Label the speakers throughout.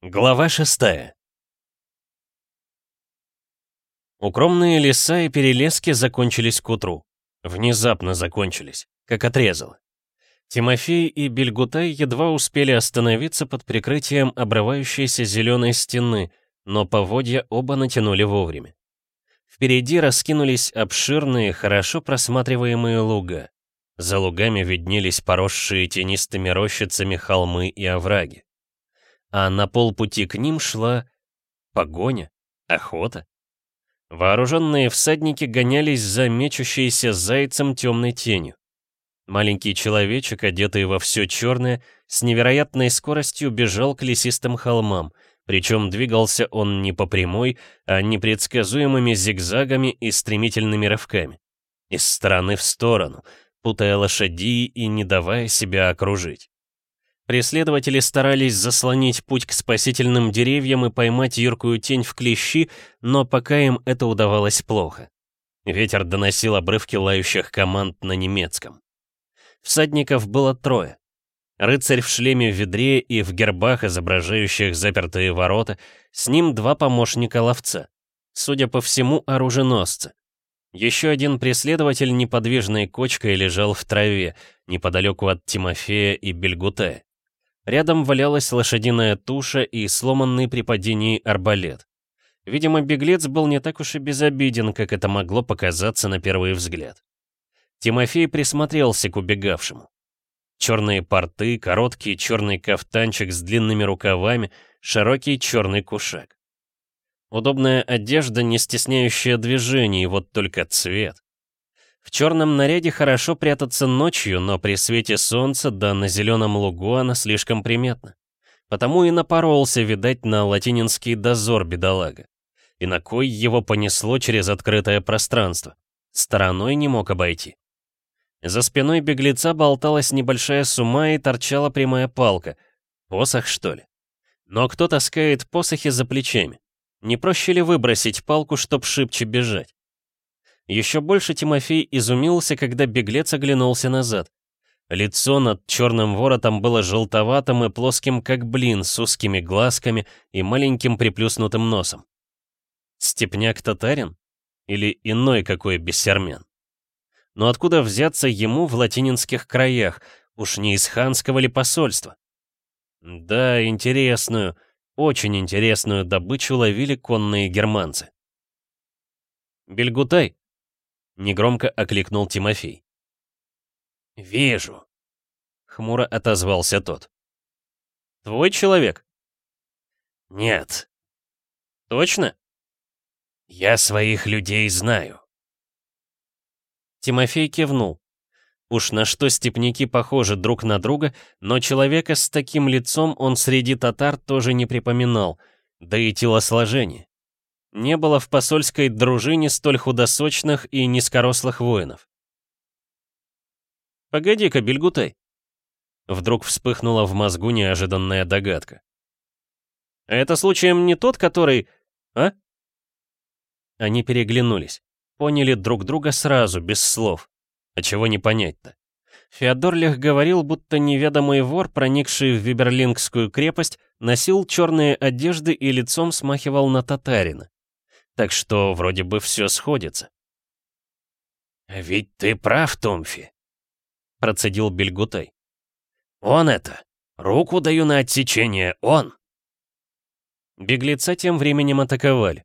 Speaker 1: Глава шестая Укромные леса и перелески закончились к утру. Внезапно закончились, как отрезало. Тимофей и Бельгутай едва успели остановиться под прикрытием обрывающейся зеленой стены, но поводья оба натянули вовремя. Впереди раскинулись обширные, хорошо просматриваемые луга. За лугами виднелись поросшие тенистыми рощицами холмы и овраги а на полпути к ним шла погоня, охота. Вооруженные всадники гонялись за мечущейся зайцем темной тенью. Маленький человечек, одетый во все черное, с невероятной скоростью бежал к лесистым холмам, причем двигался он не по прямой, а непредсказуемыми зигзагами и стремительными рывками. Из стороны в сторону, путая лошади и не давая себя окружить. Преследователи старались заслонить путь к спасительным деревьям и поймать юркую тень в клещи, но пока им это удавалось плохо. Ветер доносил обрывки лающих команд на немецком. Всадников было трое. Рыцарь в шлеме в ведре и в гербах, изображающих запертые ворота, с ним два помощника ловца. Судя по всему, оруженосцы. Еще один преследователь неподвижной кочкой лежал в траве, неподалеку от Тимофея и Бельгутая. Рядом валялась лошадиная туша и сломанный при падении арбалет. Видимо, беглец был не так уж и безобиден, как это могло показаться на первый взгляд. Тимофей присмотрелся к убегавшему. Черные порты, короткий черный кафтанчик с длинными рукавами, широкий черный кушак. Удобная одежда, не стесняющая движений, вот только цвет. В черном наряде хорошо прятаться ночью, но при свете солнца да на зеленом лугу она слишком приметна. Потому и напоролся, видать, на латининский дозор бедолага. И на кой его понесло через открытое пространство. Стороной не мог обойти. За спиной беглеца болталась небольшая сума и торчала прямая палка. Посох, что ли? Но кто таскает посохи за плечами? Не проще ли выбросить палку, чтоб шибче бежать? Еще больше Тимофей изумился, когда беглец оглянулся назад. Лицо над черным воротом было желтоватым и плоским, как блин, с узкими глазками и маленьким приплюснутым носом. Степняк-татарин? Или иной какой бессермен? Но откуда взяться ему в латининских краях? Уж не из ханского ли посольства? Да, интересную, очень интересную добычу ловили конные германцы. «Бельгутай!» Негромко окликнул Тимофей. «Вижу», — хмуро отозвался тот. «Твой человек?» «Нет». «Точно?» «Я своих людей знаю». Тимофей кивнул. Уж на что степняки похожи друг на друга, но человека с таким лицом он среди татар тоже не припоминал, да и телосложение. Не было в посольской дружине столь худосочных и низкорослых воинов. «Погоди-ка, Бельгутай!» Вдруг вспыхнула в мозгу неожиданная догадка. «А это случаем не тот, который... А?» Они переглянулись. Поняли друг друга сразу, без слов. А чего не понять-то? Феодор Лех говорил, будто неведомый вор, проникший в Виберлингскую крепость, носил черные одежды и лицом смахивал на татарина. Так что вроде бы все сходится.
Speaker 2: «Ведь ты прав, Томфи», — процедил Бельгутай. «Он это! Руку даю на отсечение, он!»
Speaker 1: Беглеца тем временем атаковали.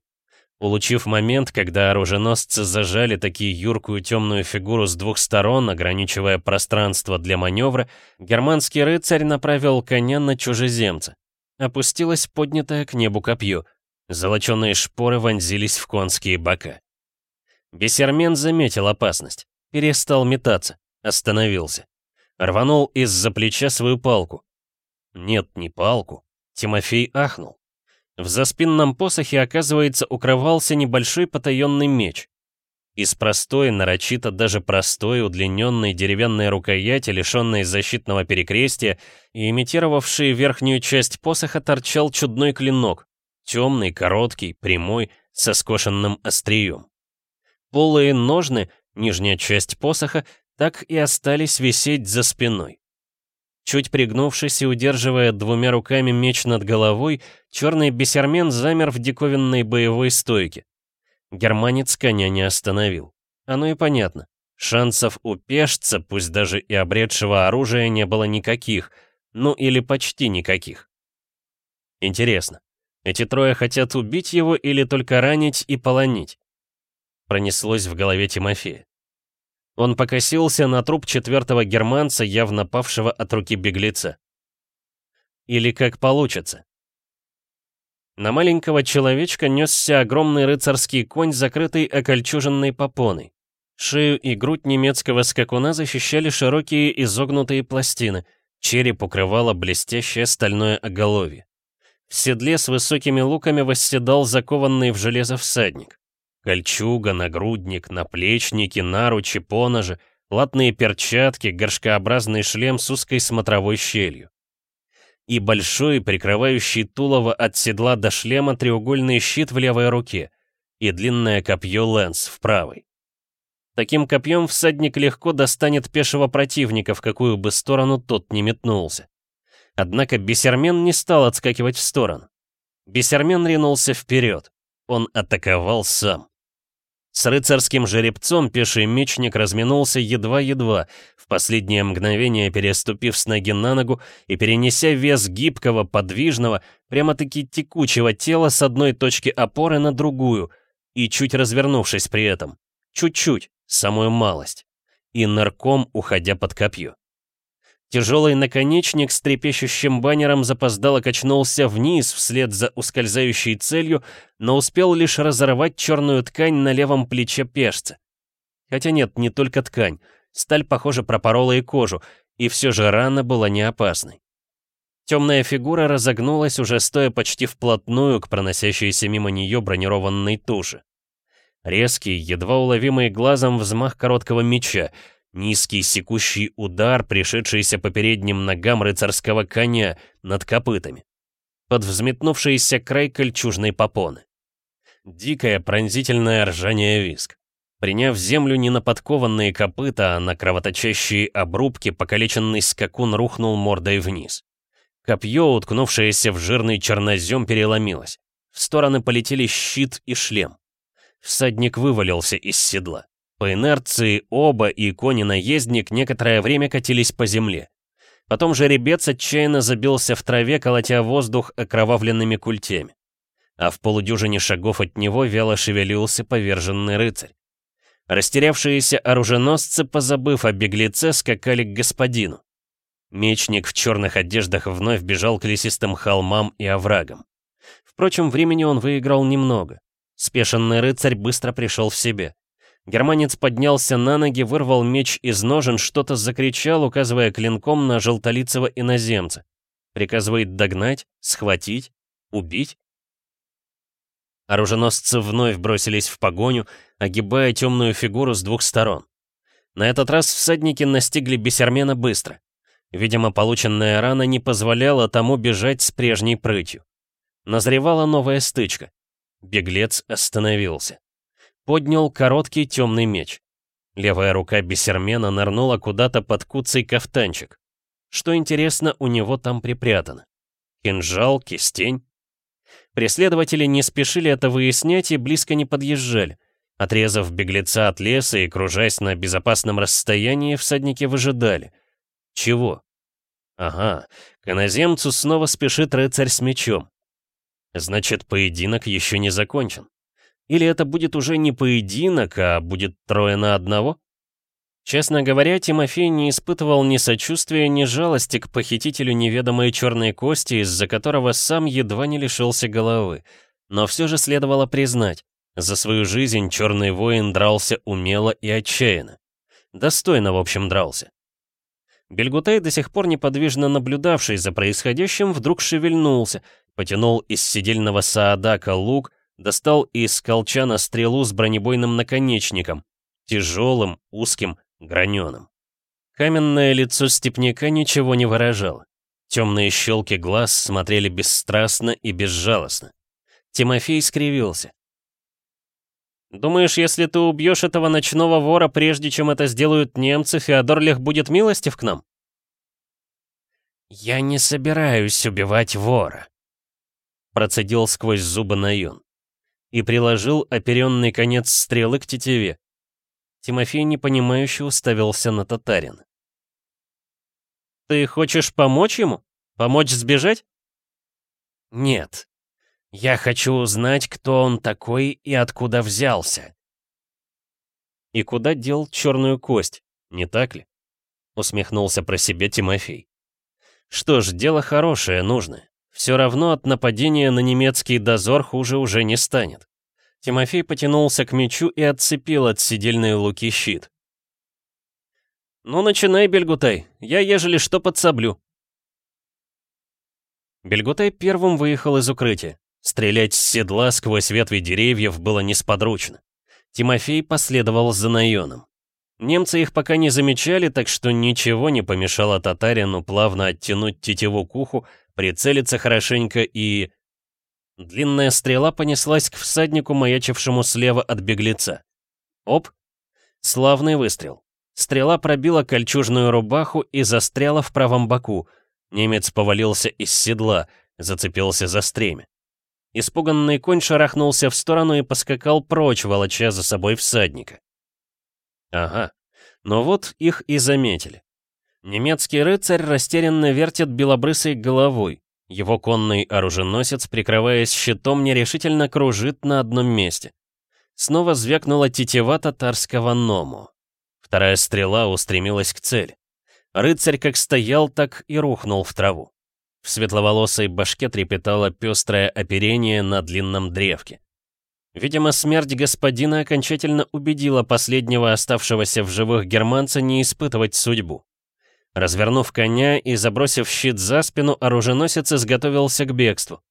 Speaker 1: Улучив момент, когда оруженосцы зажали такие юркую темную фигуру с двух сторон, ограничивая пространство для маневра, германский рыцарь направил коня на чужеземца. Опустилось поднятое к небу копье. Золоченые шпоры вонзились в конские бока. Бесермен заметил опасность, перестал метаться, остановился. Рванул из-за плеча свою палку. Нет, не палку. Тимофей ахнул. В заспинном посохе, оказывается, укрывался небольшой потаенный меч. Из простой, нарочито даже простой, удлиненной деревянной рукояти, лишенной защитного перекрестия и имитировавшей верхнюю часть посоха, торчал чудной клинок, Темный, короткий, прямой, со скошенным острием. Полые ножны, нижняя часть посоха, так и остались висеть за спиной. Чуть пригнувшись и удерживая двумя руками меч над головой, черный бесермен замер в диковинной боевой стойке. Германец коня не остановил. Оно и понятно. Шансов у пешца, пусть даже и обретшего оружия, не было никаких. Ну или почти никаких. Интересно, эти трое хотят убить его или только ранить и полонить? Пронеслось в голове Тимофея. Он покосился на труп четвертого германца, явно павшего от руки беглеца. Или как получится. На маленького человечка несся огромный рыцарский конь, закрытый окольчуженной попоной. Шею и грудь немецкого скакуна защищали широкие изогнутые пластины, череп укрывало блестящее стальное оголовье. В седле с высокими луками восседал закованный в железо всадник. Кольчуга, нагрудник, наплечники, наручи, поножи, латные перчатки, горшкообразный шлем с узкой смотровой щелью. И большой, прикрывающий тулово от седла до шлема треугольный щит в левой руке и длинное копье Лэнс в правой. Таким копьем всадник легко достанет пешего противника, в какую бы сторону тот не метнулся. Однако Бесермен не стал отскакивать в сторону. Бесермен ринулся вперед. Он атаковал сам. С рыцарским жеребцом пеший мечник разминулся едва-едва, в последнее мгновение переступив с ноги на ногу и перенеся вес гибкого, подвижного, прямо-таки текучего тела с одной точки опоры на другую, и чуть развернувшись при этом. Чуть-чуть, самую малость. И нырком уходя под копье. Тяжелый наконечник с трепещущим баннером запоздало качнулся вниз вслед за ускользающей целью, но успел лишь разорвать черную ткань на левом плече пешца. Хотя нет, не только ткань. Сталь, похоже, пропорола и кожу, и все же рана была не опасной. Темная фигура разогнулась, уже стоя почти вплотную к проносящейся мимо нее бронированной туши. Резкий, едва уловимый глазом взмах короткого меча — Низкий секущий удар, пришедшийся по передним ногам рыцарского коня над копытами. Под взметнувшийся край кольчужной попоны. Дикое пронзительное ржание виск. Приняв землю не на подкованные копыта, а на кровоточащие обрубки, покалеченный скакун рухнул мордой вниз. Копье, уткнувшееся в жирный чернозем, переломилось. В стороны полетели щит и шлем. Всадник вывалился из седла. По инерции оба и кони-наездник некоторое время катились по земле. Потом жеребец отчаянно забился в траве, колотя воздух окровавленными культями. А в полудюжине шагов от него вяло шевелился поверженный рыцарь. Растерявшиеся оруженосцы, позабыв о беглеце, скакали к господину. Мечник в черных одеждах вновь бежал к лесистым холмам и оврагам. Впрочем, времени он выиграл немного. Спешенный рыцарь быстро пришел в себя. Германец поднялся на ноги, вырвал меч из ножен, что-то закричал, указывая клинком на желтолицего иноземца. Приказывает догнать, схватить, убить. Оруженосцы вновь бросились в погоню, огибая темную фигуру с двух сторон. На этот раз всадники настигли Бесермена быстро. Видимо, полученная рана не позволяла тому бежать с прежней прытью. Назревала новая стычка. Беглец остановился поднял короткий темный меч. Левая рука бисермена нырнула куда-то под куцый кафтанчик. Что интересно, у него там припрятано. Кинжал, кистень. Преследователи не спешили это выяснять и близко не подъезжали. Отрезав беглеца от леса и кружась на безопасном расстоянии, всадники выжидали. Чего? Ага, к иноземцу снова спешит рыцарь с мечом. Значит, поединок еще не закончен. Или это будет уже не поединок, а будет трое на одного? Честно говоря, Тимофей не испытывал ни сочувствия, ни жалости к похитителю неведомой черной кости, из-за которого сам едва не лишился головы. Но все же следовало признать, за свою жизнь черный воин дрался умело и отчаянно. Достойно, в общем, дрался. Бельгутай, до сих пор неподвижно наблюдавший за происходящим, вдруг шевельнулся, потянул из сидельного саадака лук, достал из колчана стрелу с бронебойным наконечником, тяжелым, узким, граненым. Каменное лицо степняка ничего не выражало. Темные щелки глаз смотрели бесстрастно и безжалостно. Тимофей скривился. «Думаешь, если ты убьешь этого ночного вора, прежде чем это сделают немцы, Феодор Лех будет милостив к нам?»
Speaker 2: «Я не собираюсь убивать вора», — процедил сквозь зубы Наюн и приложил оперенный конец стрелы к тетиве. Тимофей непонимающе уставился на татарин. «Ты хочешь помочь ему? Помочь сбежать?» «Нет. Я хочу узнать, кто он такой и откуда взялся». «И куда дел черную кость, не так ли?» Усмехнулся про себя Тимофей. «Что ж, дело хорошее, нужное. Все равно от нападения на немецкий дозор хуже уже не станет». Тимофей потянулся к мечу и отцепил от сидельной луки щит. «Ну, начинай, Бельгутай, я ежели что подсоблю». Бельгутай первым выехал из укрытия. Стрелять с седла сквозь ветви деревьев было несподручно. Тимофей последовал за Найоном. Немцы их пока не замечали, так что ничего не помешало татарину плавно оттянуть тетиву к уху, прицелиться хорошенько и... Длинная стрела понеслась к всаднику, маячившему слева от беглеца. Оп! Славный выстрел. Стрела пробила кольчужную рубаху и застряла в правом боку — Немец повалился из седла, зацепился за стремя. Испуганный конь шарахнулся в сторону и поскакал прочь, волоча за собой всадника. Ага, но вот их и заметили. Немецкий рыцарь растерянно вертит белобрысой головой. Его конный оруженосец, прикрываясь щитом, нерешительно кружит на одном месте. Снова звякнула тетива татарского ному. Вторая стрела устремилась к цели. Рыцарь как стоял, так и рухнул в траву. В светловолосой башке трепетало пестрое оперение на длинном древке. Видимо, смерть господина окончательно убедила последнего оставшегося в живых германца не испытывать судьбу. Развернув коня и забросив щит за спину, оруженосец изготовился к бегству.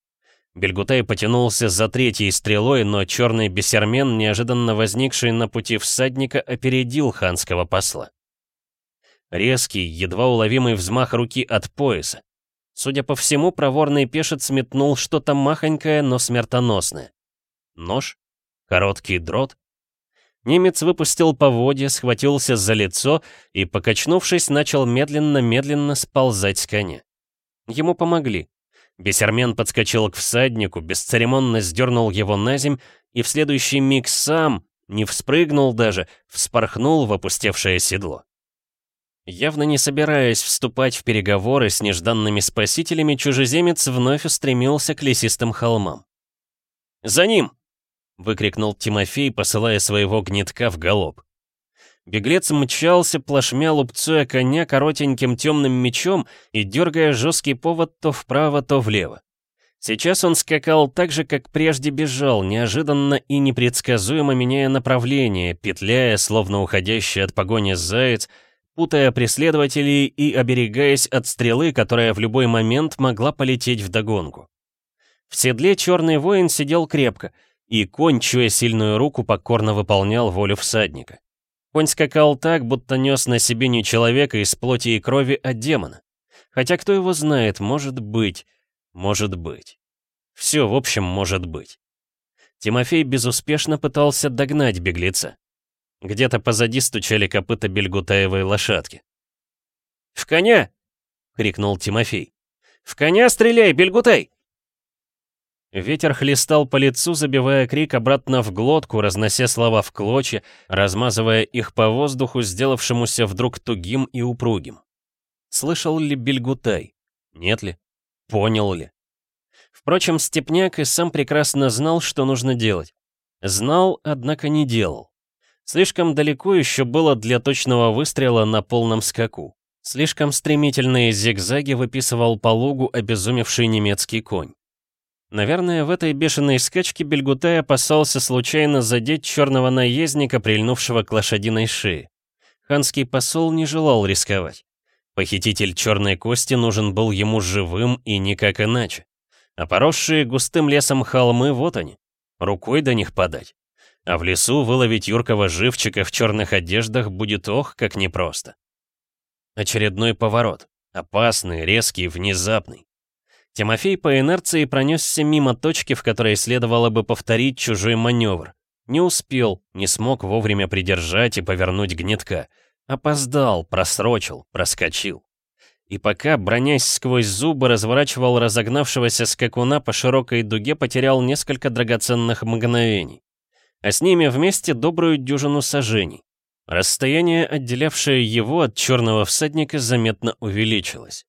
Speaker 2: Бельгутай потянулся за третьей стрелой, но черный бесермен, неожиданно возникший на пути всадника, опередил ханского посла. Резкий, едва уловимый взмах руки от пояса. Судя по всему, проворный пешец метнул что-то махонькое, но смертоносное. Нож? Короткий дрот? Немец выпустил поводья, схватился за лицо и, покачнувшись, начал медленно-медленно сползать с коня. Ему помогли. Бесермен подскочил к всаднику, бесцеремонно сдернул его на земь и в следующий миг сам, не вспрыгнул даже, вспорхнул в опустевшее седло. Явно не собираясь вступать в переговоры с нежданными спасителями, чужеземец вновь устремился к лесистым холмам. «За ним!» — выкрикнул Тимофей, посылая своего гнетка в галоп. Беглец мчался, плашмя лупцуя коня коротеньким темным мечом и дергая жесткий повод то вправо, то влево. Сейчас он скакал так же, как прежде бежал, неожиданно и непредсказуемо меняя направление, петляя, словно уходящий от погони заяц, путая преследователей и оберегаясь от стрелы, которая в любой момент могла полететь вдогонку. В седле черный воин сидел крепко, и конь, чуя сильную руку, покорно выполнял волю всадника. Конь скакал так, будто нес на себе не человека из плоти и крови, а демона. Хотя кто его знает, может быть, может быть. Все, в общем, может быть. Тимофей безуспешно пытался догнать беглеца. Где-то позади стучали копыта бельгутаевой лошадки. «В коня!» — крикнул Тимофей. «В коня стреляй, Бельгутай!» Ветер хлестал по лицу, забивая крик обратно в глотку, разнося слова в клочья, размазывая их по воздуху, сделавшемуся вдруг тугим и упругим. Слышал ли Бельгутай? Нет ли? Понял ли? Впрочем, Степняк и сам прекрасно знал, что нужно делать. Знал, однако не делал. Слишком далеко еще было для точного выстрела на полном скаку. Слишком стремительные зигзаги выписывал по лугу обезумевший немецкий конь. Наверное, в этой бешеной скачке Бельгутай опасался случайно задеть черного наездника, прильнувшего к лошадиной шее. Ханский посол не желал рисковать. Похититель черной кости нужен был ему живым и никак иначе. А поросшие густым лесом холмы, вот они. Рукой до них подать. А в лесу выловить юркого живчика в черных одеждах будет ох, как непросто. Очередной поворот. Опасный, резкий, внезапный. Тимофей по инерции пронесся мимо точки, в которой следовало бы повторить чужой маневр. Не успел, не смог вовремя придержать и повернуть гнетка. Опоздал, просрочил, проскочил. И пока, бронясь сквозь зубы, разворачивал разогнавшегося скакуна по широкой дуге, потерял несколько драгоценных мгновений. А с ними вместе добрую дюжину сажений. Расстояние, отделявшее его от черного всадника, заметно увеличилось.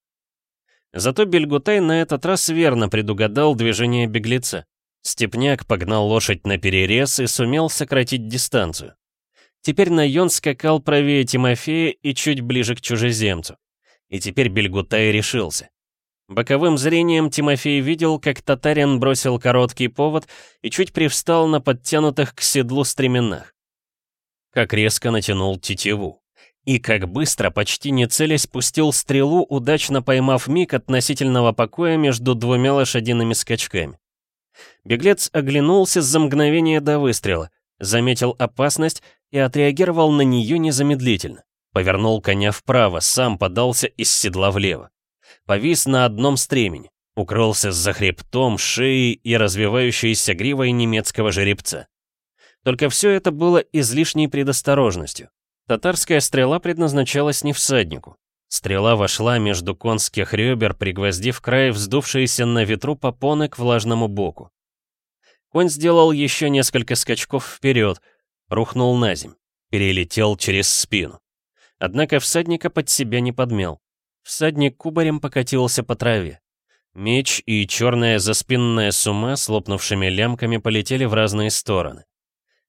Speaker 2: Зато Бельгутай на этот раз верно предугадал движение беглеца. Степняк погнал лошадь на перерез и сумел сократить дистанцию. Теперь Найон скакал правее Тимофея и чуть ближе к чужеземцу. И теперь Бельгутай решился. Боковым зрением Тимофей видел, как татарин бросил короткий повод и чуть привстал на подтянутых к седлу стременах. Как резко натянул тетиву. И как быстро, почти не целясь, пустил стрелу, удачно поймав миг относительного покоя между двумя лошадиными скачками. Беглец оглянулся за мгновение до выстрела, заметил опасность и отреагировал на нее незамедлительно. Повернул коня вправо, сам подался из седла влево. Повис на одном стремени, укрылся за хребтом, шеей и развивающейся гривой немецкого жеребца. Только все это было излишней предосторожностью. Татарская стрела предназначалась не всаднику. Стрела вошла между конских ребер, пригвоздив край вздувшиеся на ветру попоны к влажному боку. Конь сделал еще несколько скачков вперед, рухнул на земь, перелетел через спину. Однако всадника под себя не подмел. Всадник кубарем покатился по траве. Меч и черная заспинная сума с лопнувшими лямками полетели в разные стороны.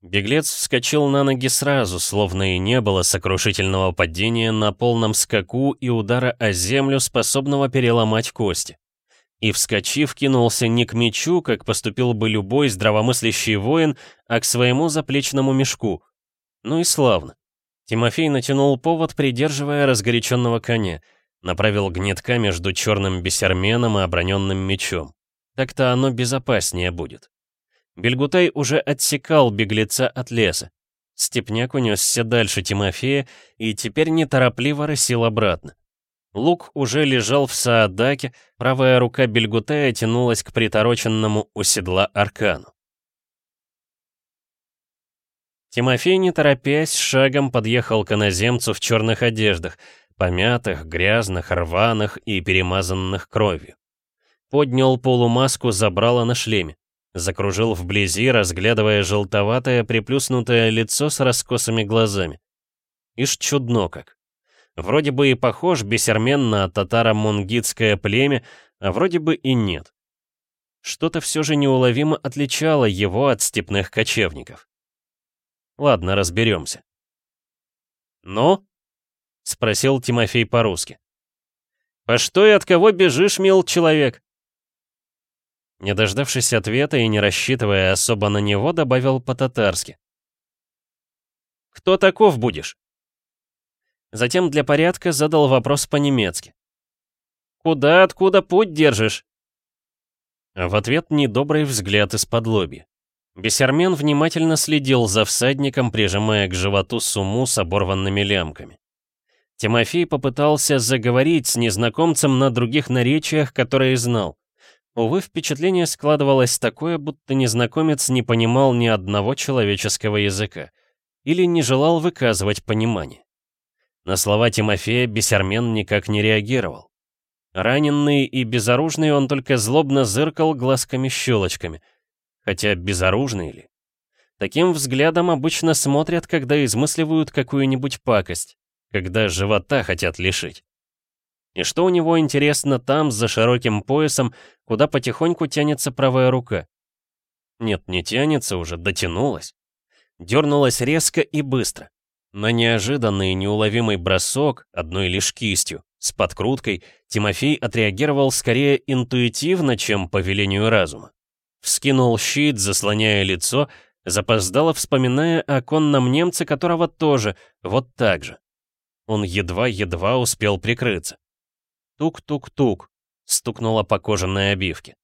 Speaker 2: Беглец вскочил на ноги сразу, словно и не было сокрушительного падения на полном скаку и удара о землю, способного переломать кости и, вскочив, кинулся не к мечу, как поступил бы любой здравомыслящий воин, а к своему заплечному мешку. Ну и славно. Тимофей натянул повод, придерживая разгоряченного коня, направил гнетка между черным бесерменом и оброненным мечом. Так-то оно безопаснее будет. Бельгутай уже отсекал беглеца от леса. Степняк унесся дальше Тимофея и теперь неторопливо рысил обратно. Лук уже лежал в Саадаке, правая рука Бельгутая тянулась к притороченному у седла аркану. Тимофей, не торопясь, шагом подъехал к иноземцу в черных одеждах, помятых, грязных, рваных и перемазанных кровью. Поднял полумаску забрала на шлеме, закружил вблизи, разглядывая желтоватое приплюснутое лицо с раскосыми глазами. Ишь чудно как. Вроде бы и похож бесермен на татаро-мунгитское племя, а вроде бы и нет. Что-то все же неуловимо отличало его от степных кочевников. Ладно, разберемся. «Ну?» — спросил Тимофей по-русски. «По что и от кого бежишь, мил человек?» Не дождавшись ответа и не рассчитывая особо на него, добавил по-татарски. «Кто таков будешь?» Затем для порядка задал вопрос по-немецки. «Куда, откуда путь держишь?» В ответ недобрый взгляд из-под лоби. Бесермен внимательно следил за всадником, прижимая к животу суму с оборванными лямками. Тимофей попытался заговорить с незнакомцем на других наречиях, которые знал. Увы, впечатление складывалось такое, будто незнакомец не понимал ни одного человеческого языка или не желал выказывать понимание. На слова Тимофея Бесермен никак не реагировал. Раненный и безоружный он только злобно зыркал глазками-щелочками. Хотя безоружный ли? Таким взглядом обычно смотрят, когда измысливают какую-нибудь пакость, когда живота хотят лишить. И что у него интересно там, за широким поясом, куда потихоньку тянется правая рука? Нет, не тянется уже, дотянулась. Дернулась резко и быстро. На неожиданный неуловимый бросок, одной лишь кистью, с подкруткой, Тимофей отреагировал скорее интуитивно, чем по велению разума. Вскинул щит, заслоняя лицо, запоздало вспоминая о конном немце, которого тоже, вот так же. Он едва-едва успел прикрыться. Тук-тук-тук, стукнула по кожаной обивке.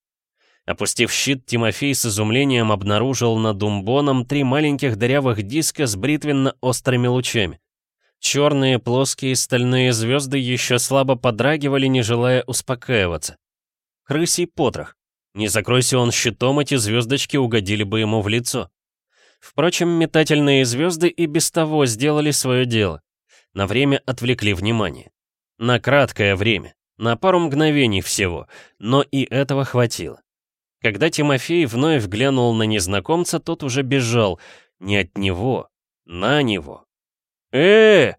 Speaker 2: Опустив щит, Тимофей с изумлением обнаружил над умбоном три маленьких дырявых диска с бритвенно-острыми лучами. Черные плоские стальные звезды еще слабо подрагивали, не желая успокаиваться. Крысий потрох. Не закройся он щитом, эти звездочки угодили бы ему в лицо. Впрочем, метательные звезды и без того сделали свое дело. На время отвлекли внимание. На краткое время.
Speaker 1: На пару мгновений всего, но и этого хватило. Когда Тимофей вновь глянул на незнакомца, тот уже бежал. Не от него, на него. э, -э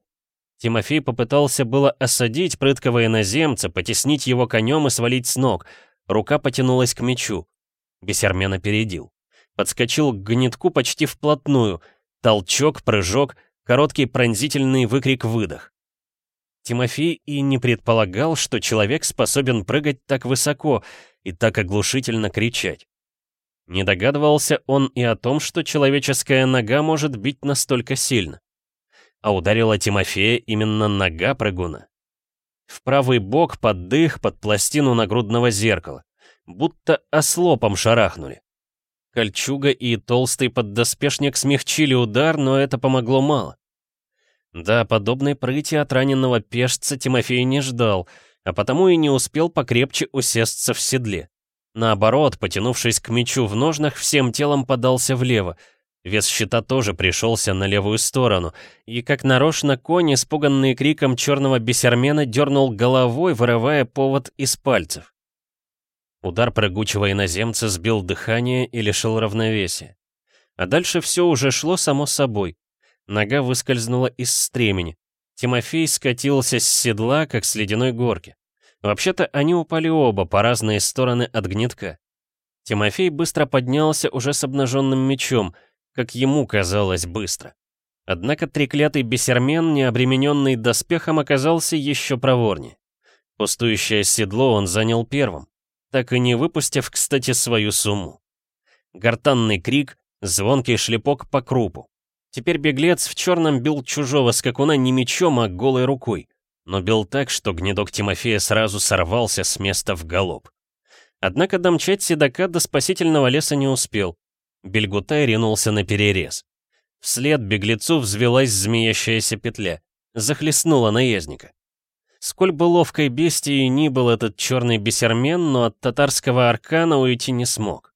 Speaker 1: Тимофей попытался было осадить прыткого иноземца, потеснить его конем и свалить с ног. Рука потянулась к мечу. Бесермен опередил. Подскочил к гнетку почти вплотную. Толчок, прыжок, короткий пронзительный выкрик-выдох. Тимофей и не предполагал, что человек способен прыгать так высоко и так оглушительно кричать. Не догадывался он и о том, что человеческая нога может бить настолько сильно. А ударила Тимофея именно нога прыгуна. В правый бок под дых, под пластину нагрудного зеркала. Будто ослопом шарахнули. Кольчуга и толстый поддоспешник смягчили удар, но это помогло мало. Да, подобной прыти от раненого пешца Тимофей не ждал, а потому и не успел покрепче усесться в седле. Наоборот, потянувшись к мечу в ножнах, всем телом подался влево. Вес щита тоже пришелся на левую сторону, и как нарочно конь, испуганный криком черного бесермена, дернул головой, вырывая повод из пальцев. Удар прыгучего иноземца сбил дыхание и лишил равновесия. А дальше все уже шло само собой. Нога выскользнула из стремени. Тимофей скатился с седла, как с ледяной горки. Вообще-то они упали оба по разные стороны от гнетка. Тимофей быстро поднялся уже с обнаженным мечом, как ему казалось быстро. Однако треклятый бесермен, не обремененный доспехом, оказался еще проворнее. Пустующее седло он занял первым, так и не выпустив, кстати, свою сумму. Гортанный крик, звонкий шлепок по крупу. Теперь беглец в черном бил чужого скакуна не мечом, а голой рукой, но бил так, что гнедок Тимофея сразу сорвался с места в галоп. Однако домчать седока до спасительного леса не успел. Бельгутай ринулся на перерез. Вслед беглецу взвелась змеящаяся петля, захлестнула наездника. Сколь бы ловкой бестией ни был этот черный бесермен, но от татарского аркана уйти не смог.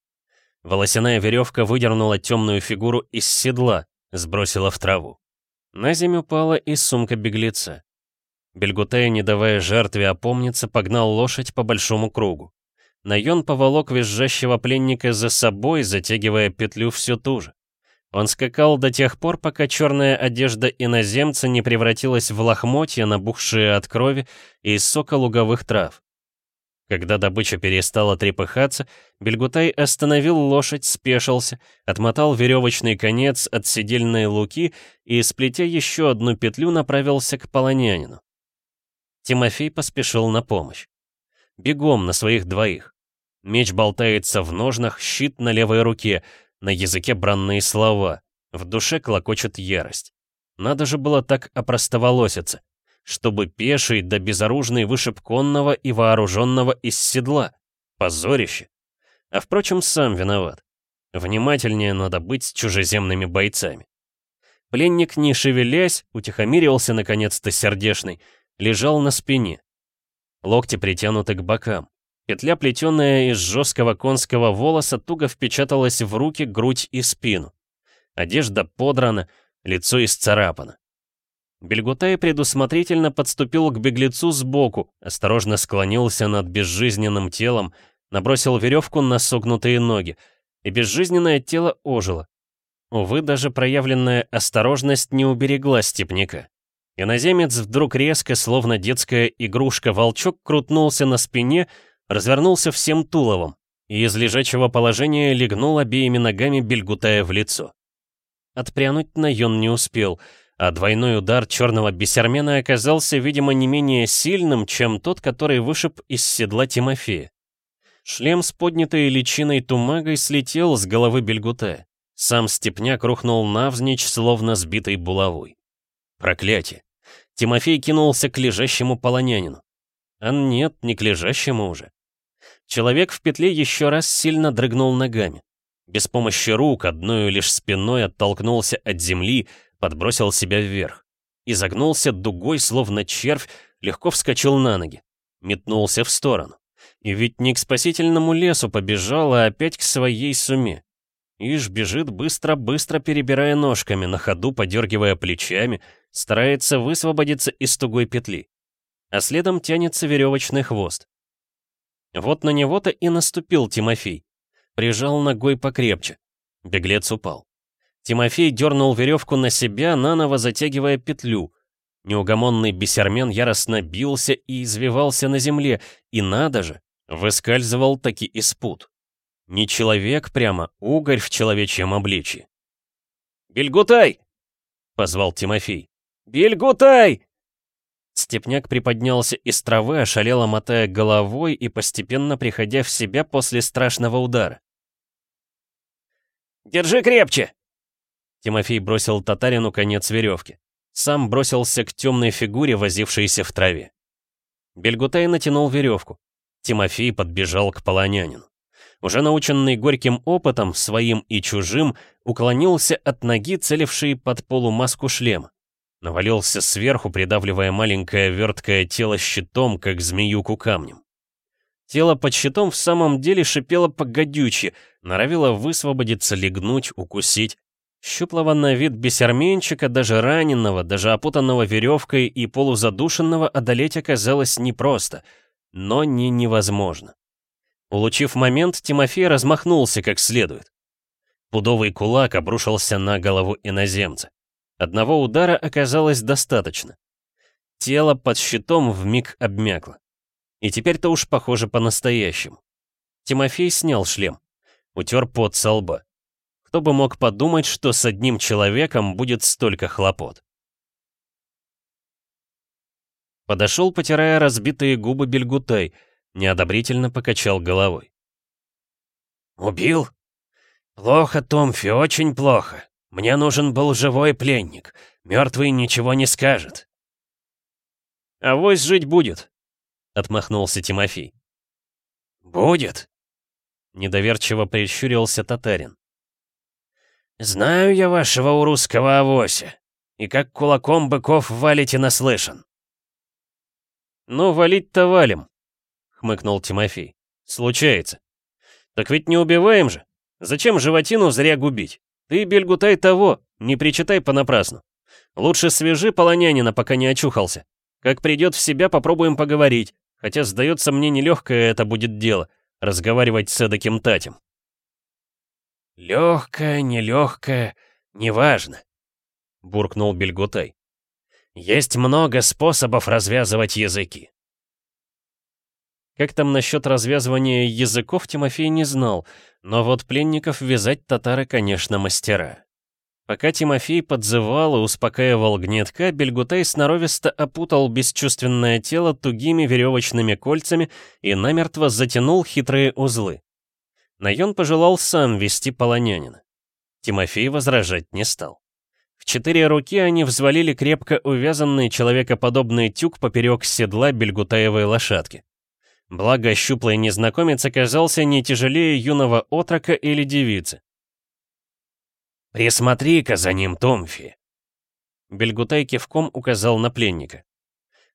Speaker 1: Волосяная веревка выдернула темную фигуру из седла, сбросила в траву. На землю упала и сумка беглеца. Бельгутей, не давая жертве опомниться, погнал лошадь по большому кругу. Найон поволок визжащего пленника за собой, затягивая петлю все ту же. Он скакал до тех пор, пока черная одежда иноземца не превратилась в лохмотья, набухшие от крови и сока луговых трав. Когда добыча перестала трепыхаться, Бельгутай остановил лошадь, спешился, отмотал веревочный конец от седельной луки и, сплетя еще одну петлю, направился к полонянину. Тимофей поспешил на помощь. Бегом на своих двоих. Меч болтается в ножнах, щит на левой руке, на языке бранные слова, в душе клокочет ярость. Надо же было так опростоволоситься чтобы пеший да безоружный вышиб конного и вооруженного из седла. Позорище. А впрочем, сам виноват. Внимательнее надо быть с чужеземными бойцами. Пленник, не шевелясь, утихомирился наконец-то сердешный, лежал на спине. Локти притянуты к бокам. Петля, плетенная из жесткого конского волоса, туго впечаталась в руки, грудь и спину. Одежда подрана, лицо исцарапано. Бельгутай предусмотрительно подступил к беглецу сбоку, осторожно склонился над безжизненным телом, набросил веревку на согнутые ноги, и безжизненное тело ожило. Увы, даже проявленная осторожность не уберегла степняка. Иноземец вдруг резко, словно детская игрушка-волчок, крутнулся на спине, развернулся всем туловом и из лежачего положения легнул обеими ногами Бельгутая в лицо. Отпрянуть Найон не успел — а двойной удар черного бесермена оказался, видимо, не менее сильным, чем тот, который вышиб из седла Тимофея. Шлем с поднятой личиной тумагой слетел с головы Бельгуте. Сам степняк рухнул навзничь, словно сбитой булавой. Проклятие! Тимофей кинулся к лежащему полонянину. А нет, не к лежащему уже. Человек в петле еще раз сильно дрыгнул ногами. Без помощи рук, одной лишь спиной оттолкнулся от земли, подбросил себя вверх. Изогнулся дугой, словно червь, легко вскочил на ноги. Метнулся в сторону. И ведь не к спасительному лесу побежал, а опять к своей суме. Ишь бежит быстро-быстро, перебирая ножками, на ходу подергивая плечами, старается высвободиться из тугой петли.
Speaker 2: а следом тянется веревочный хвост. Вот на него-то и наступил Тимофей. Прижал ногой покрепче. Беглец упал. Тимофей дернул веревку на себя, наново затягивая петлю. Неугомонный бесермен яростно бился и извивался на земле, и надо же, выскальзывал таки из пут. Не человек прямо, угорь в человечьем обличье. «Бельгутай!» — позвал Тимофей. «Бельгутай!» Степняк приподнялся из травы, ошалело мотая головой и постепенно приходя в себя после страшного удара. «Держи крепче!» Тимофей бросил татарину конец веревки. Сам бросился к темной фигуре, возившейся в траве. Бельгутай натянул веревку. Тимофей подбежал к полонянину. Уже наученный горьким опытом, своим и чужим, уклонился от ноги, целившей под полумаску шлема. Навалился сверху, придавливая маленькое верткое тело щитом, как змеюку камнем. Тело под щитом в самом деле шипело погодюче, норовило высвободиться, легнуть, укусить. Щуплого на вид бесерменчика, даже раненого, даже опутанного веревкой и полузадушенного одолеть оказалось непросто, но не невозможно. Улучив момент, Тимофей размахнулся как следует. Пудовый кулак обрушился на голову иноземца. Одного удара оказалось достаточно. Тело под щитом вмиг обмякло. И теперь-то уж похоже по-настоящему. Тимофей снял шлем, утер пот со лба. Кто бы мог подумать, что с одним человеком будет столько хлопот. Подошел, потирая разбитые губы Бельгутай, неодобрительно покачал головой. «Убил? Плохо, Томфи, очень плохо. Мне нужен был живой пленник. Мертвый ничего не скажет. А вось жить будет, отмахнулся Тимофей. Будет? Недоверчиво прищурился татарин. Знаю я вашего урусского авося, и как кулаком быков валите наслышан. Ну, валить-то валим, хмыкнул Тимофей. Случается. Так ведь не убиваем же. Зачем животину зря губить? Ты, Бельгутай, того, не причитай понапрасну. Лучше свежи полонянина, пока не очухался. Как придет в себя, попробуем поговорить, хотя, сдается мне, нелегкое это будет дело, разговаривать с эдаким татем. «Легкое, нелегкое, неважно», — буркнул Бельгутай. «Есть много способов развязывать языки. Как там насчет развязывания языков, Тимофей не знал, но вот пленников вязать татары, конечно, мастера. Пока Тимофей подзывал и успокаивал гнетка, Бельгутай сноровисто опутал бесчувственное тело тугими веревочными кольцами и намертво затянул хитрые узлы. Найон пожелал сам вести полонянина. Тимофей возражать не стал. В четыре руки они взвалили крепко увязанный человекоподобный тюк поперек седла бельгутаевой лошадки. Благо, щуплый незнакомец оказался не тяжелее юного отрока или девицы. «Присмотри-ка за ним, Томфи!» Бельгутай кивком указал на пленника.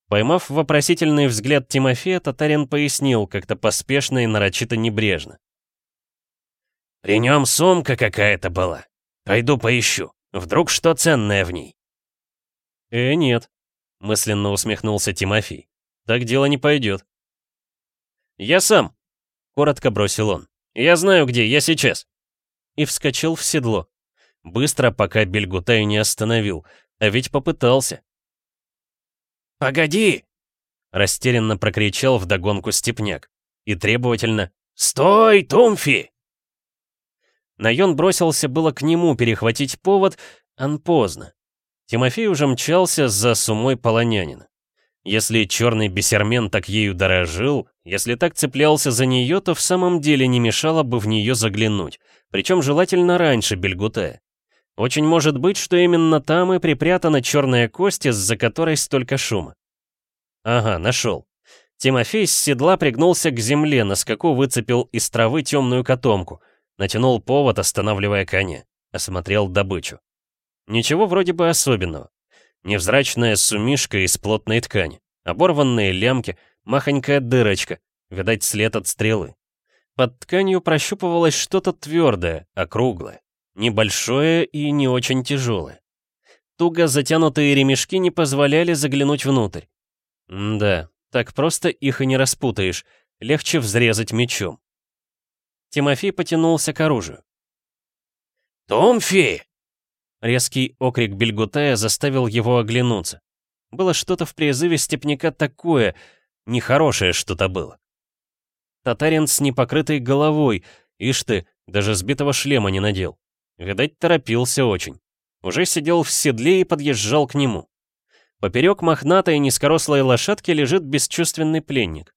Speaker 2: Поймав вопросительный взгляд Тимофея, татарин пояснил, как-то поспешно и нарочито небрежно. «При нем сумка какая-то была. Пойду поищу. Вдруг что ценное в ней?» «Э, нет», — мысленно усмехнулся Тимофей. «Так дело не пойдет. «Я сам!» — коротко бросил он. «Я знаю где, я сейчас!» И вскочил в седло. Быстро, пока Бельгутай не остановил, а ведь попытался. «Погоди!» — растерянно прокричал вдогонку степняк. И требовательно «Стой, Тумфи!» Найон бросился было к нему перехватить повод, ан поздно. Тимофей уже мчался за сумой полонянина. Если черный бесермен так ею дорожил, если так цеплялся за нее, то в самом деле не мешало бы в нее заглянуть, причем желательно раньше Бельгутая. Очень может быть, что именно там и припрятана черная кость, из-за которой столько шума. Ага, нашел. Тимофей с седла пригнулся к земле, на скаку выцепил из травы темную котомку, натянул повод, останавливая коня, осмотрел добычу. Ничего вроде бы особенного. Невзрачная сумишка из плотной ткани, оборванные лямки, махонькая дырочка, видать след от стрелы. Под тканью прощупывалось что-то твердое, округлое, небольшое и не очень тяжелое. Туго затянутые ремешки не позволяли заглянуть внутрь.
Speaker 1: да, так просто их и не распутаешь, легче взрезать мечом. Тимофей потянулся к оружию.
Speaker 2: «Томфи!»
Speaker 1: Резкий окрик Бельгутая заставил его оглянуться. Было что-то в призыве степняка такое, нехорошее что-то было. Татарин с непокрытой головой, ишь ты, даже сбитого шлема не надел. Видать, торопился очень. Уже сидел в седле и подъезжал к нему. Поперек мохнатой низкорослой лошадки лежит бесчувственный пленник.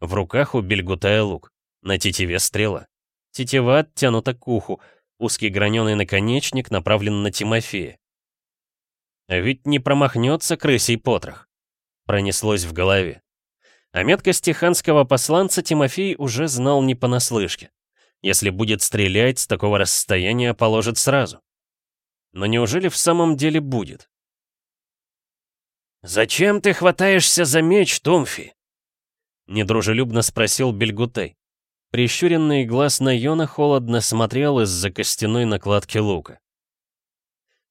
Speaker 1: В руках у Бельгутая лук. На тетиве стрела. Тетива оттянута к уху. Узкий граненый наконечник направлен на Тимофея. А ведь не промахнется крысей потрох. Пронеслось в голове. А меткости ханского посланца Тимофей уже знал не понаслышке. Если будет стрелять, с такого расстояния положит сразу. Но неужели в самом деле будет?
Speaker 2: «Зачем ты хватаешься за меч, Томфи?»
Speaker 1: Недружелюбно спросил Бельгутей. Прищуренный глаз Найона холодно смотрел из-за костяной накладки лука.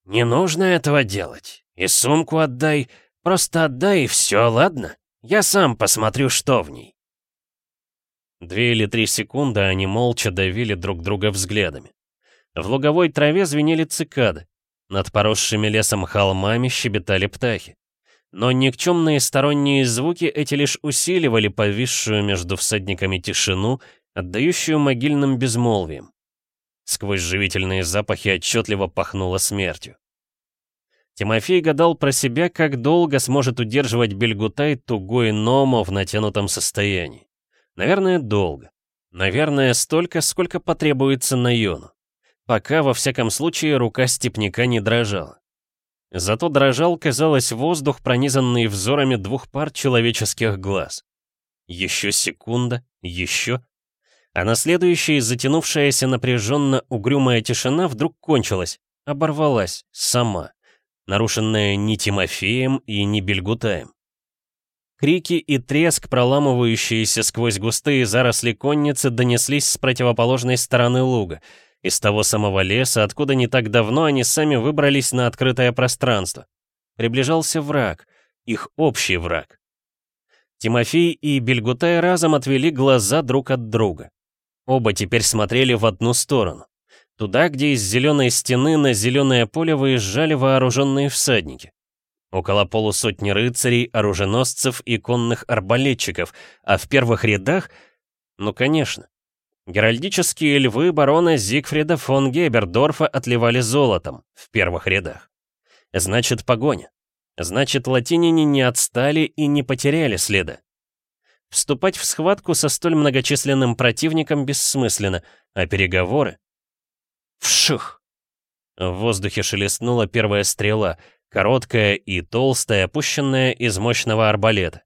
Speaker 2: «Не нужно этого делать. И сумку отдай. Просто отдай, и все, ладно? Я сам посмотрю, что в ней».
Speaker 1: Две или три секунды они молча давили друг друга взглядами. В луговой траве звенели цикады. Над поросшими лесом холмами щебетали птахи. Но никчемные сторонние звуки эти лишь усиливали повисшую между всадниками тишину отдающую могильным безмолвием. Сквозь живительные запахи отчетливо пахнуло смертью. Тимофей гадал про себя, как долго сможет удерживать Бельгутай тугой Номо в натянутом состоянии. Наверное, долго. Наверное, столько, сколько потребуется Найону. Пока, во всяком случае, рука степняка не дрожала. Зато дрожал, казалось, воздух, пронизанный взорами двух пар человеческих глаз. Еще секунда, еще, а на следующей затянувшаяся напряженно угрюмая тишина вдруг кончилась, оборвалась, сама, нарушенная не Тимофеем и не Бельгутаем. Крики и треск, проламывающиеся сквозь густые заросли конницы, донеслись с противоположной стороны луга, из того самого леса, откуда не так давно они сами выбрались на открытое пространство. Приближался враг, их общий враг. Тимофей и Бельгутай разом отвели глаза друг от друга. Оба теперь смотрели в одну сторону. Туда, где из зеленой стены на зеленое поле выезжали вооруженные всадники. Около полусотни рыцарей, оруженосцев и конных арбалетчиков, а в первых рядах... Ну, конечно. Геральдические львы барона Зигфрида фон Гебердорфа отливали золотом в первых рядах. Значит, погоня. Значит, латиняне не отстали и не потеряли следа. Вступать в схватку со столь многочисленным противником бессмысленно, а переговоры... Вшух! В воздухе шелестнула первая стрела, короткая и толстая, опущенная из мощного арбалета.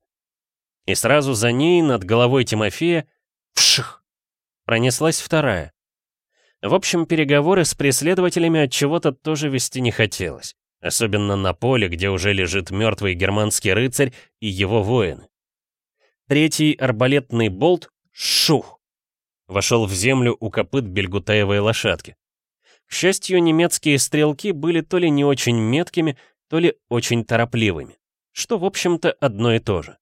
Speaker 1: И сразу за ней, над головой Тимофея, вшух! Пронеслась вторая. В общем, переговоры с преследователями от чего-то тоже вести не хотелось. Особенно на поле, где уже лежит мертвый германский рыцарь и его воины. Третий арбалетный болт — шух! Вошел в землю у копыт бельгутаевой лошадки. К счастью, немецкие стрелки были то ли не очень меткими, то ли очень торопливыми, что, в общем-то, одно и то же.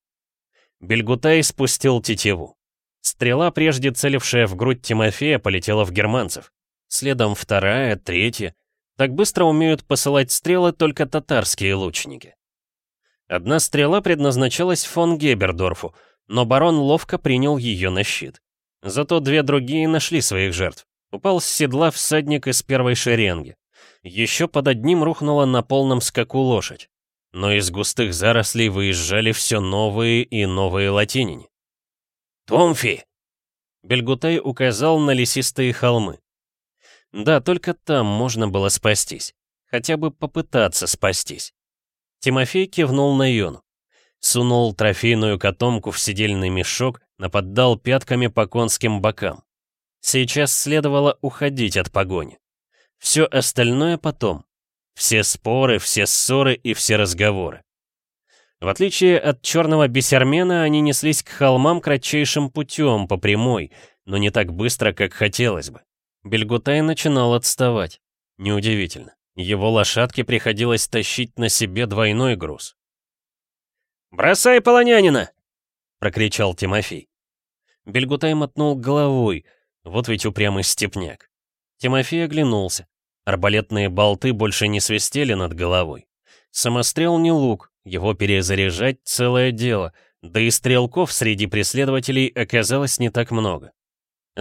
Speaker 1: Бельгутай спустил тетиву. Стрела, прежде целившая в грудь Тимофея, полетела в германцев. Следом вторая, третья. Так быстро умеют посылать стрелы только татарские лучники. Одна стрела предназначалась фон Гебердорфу — но барон ловко принял ее на щит. Зато две другие нашли своих жертв. Упал с седла всадник из первой шеренги. Еще под одним рухнула на полном скаку лошадь. Но из густых зарослей выезжали все новые и новые латинине.
Speaker 2: «Томфи!»
Speaker 1: Бельгутай указал на лесистые холмы. Да, только там можно было спастись. Хотя бы попытаться спастись. Тимофей кивнул на Йону сунул трофейную котомку в сидельный мешок, наподдал пятками по конским бокам. Сейчас следовало уходить от погони. Все остальное потом. Все споры, все ссоры и все разговоры. В отличие от черного бесермена, они неслись к холмам кратчайшим путем, по прямой, но не так быстро, как хотелось бы. Бельгутай начинал отставать. Неудивительно. Его лошадке приходилось тащить на себе двойной груз.
Speaker 2: «Бросай полонянина!» — прокричал Тимофей. Бельгутай мотнул головой, вот ведь упрямый степняк. Тимофей оглянулся. Арбалетные болты больше не свистели над головой. Самострел не лук, его перезаряжать — целое дело, да и стрелков среди преследователей оказалось не так много.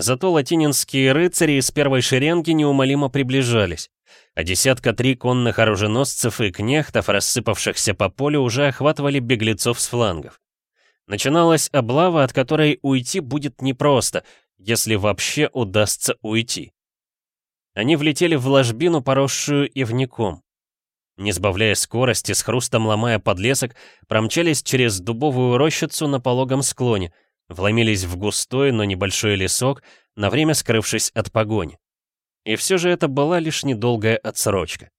Speaker 2: Зато латининские рыцари из первой шеренги неумолимо приближались, а десятка три конных оруженосцев и кнехтов, рассыпавшихся по полю, уже охватывали беглецов с флангов. Начиналась облава, от которой уйти будет непросто, если вообще удастся уйти. Они влетели в ложбину, поросшую ивником. Не сбавляя скорости, с хрустом ломая подлесок, промчались через дубовую рощицу на пологом склоне, вломились в густой, но небольшой лесок, на время скрывшись от погони. И все же это была лишь недолгая отсрочка.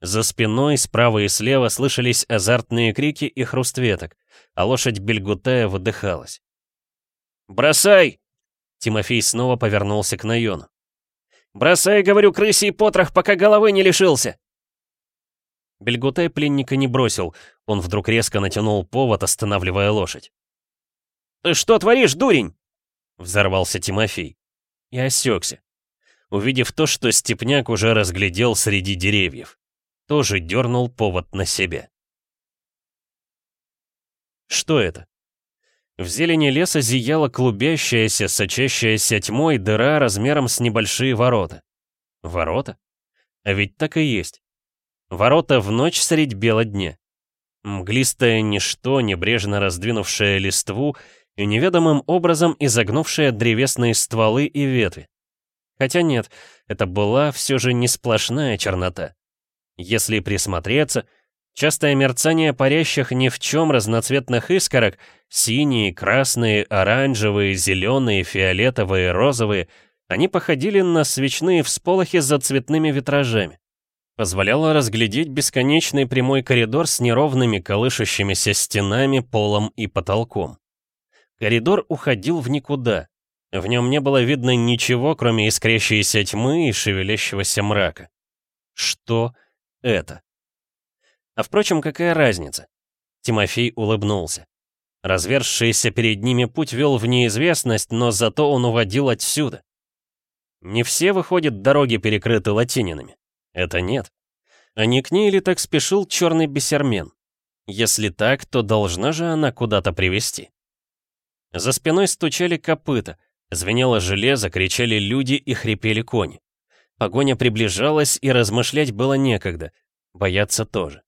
Speaker 2: За спиной, справа и слева слышались азартные крики и хруст веток, а лошадь Бельгутая выдыхалась. «Бросай!» Тимофей снова повернулся к Найону. «Бросай, говорю, крысий потрох, пока головы не лишился!» Бельгутай пленника не бросил, он вдруг резко натянул повод, останавливая лошадь. «Ты что творишь, дурень?» Взорвался Тимофей. И осекся. Увидев то, что Степняк уже разглядел среди деревьев. Тоже дернул повод на себе. Что это? В зелени леса зияла клубящаяся, сочащаяся тьмой дыра размером с небольшие ворота. Ворота? А ведь так и есть. Ворота в ночь средь бела дня. Мглистое ничто, небрежно раздвинувшее листву и неведомым образом изогнувшее древесные стволы и ветви. Хотя нет, это была все же не сплошная чернота. Если присмотреться, частое мерцание парящих ни в чем разноцветных искорок, синие, красные, оранжевые, зеленые, фиолетовые, розовые, они походили на свечные всполохи за цветными витражами позволяло разглядеть бесконечный прямой коридор с неровными колышущимися стенами, полом и потолком. Коридор уходил в никуда. В нем не было видно ничего, кроме искрящейся тьмы и шевелящегося мрака. Что это? А впрочем, какая разница? Тимофей улыбнулся. Разверзшийся перед ними путь вел в неизвестность, но зато он уводил отсюда. Не все, выходят, дороги перекрыты латининами. Это нет. А не к ней ли так спешил черный бесермен? Если так, то должна же она куда-то привести. За спиной стучали копыта, звенело железо, кричали люди и хрипели кони. Погоня приближалась, и размышлять было некогда, бояться тоже.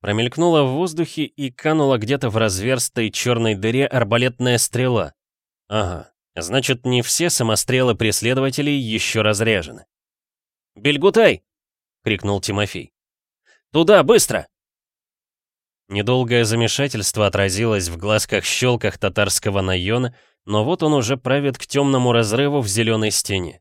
Speaker 2: Промелькнула в воздухе и канула где-то в разверстой черной дыре арбалетная стрела. Ага, значит, не все самострелы преследователей еще разряжены. «Бельгутай!» — крикнул Тимофей. «Туда, быстро!» Недолгое замешательство отразилось в глазках-щелках татарского наёна, но вот он уже правит к темному разрыву в зеленой стене.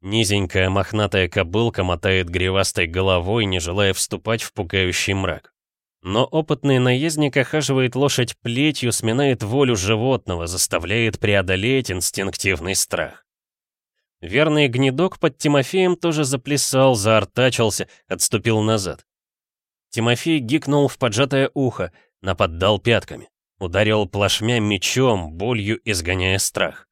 Speaker 2: Низенькая мохнатая кобылка мотает гривастой головой, не желая вступать в пугающий мрак. Но опытный наездник охаживает лошадь плетью, сминает волю животного, заставляет преодолеть инстинктивный страх. Верный гнедок под Тимофеем тоже заплясал, заортачился, отступил назад. Тимофей гикнул в поджатое ухо, наподдал пятками. Ударил плашмя мечом, болью изгоняя страх.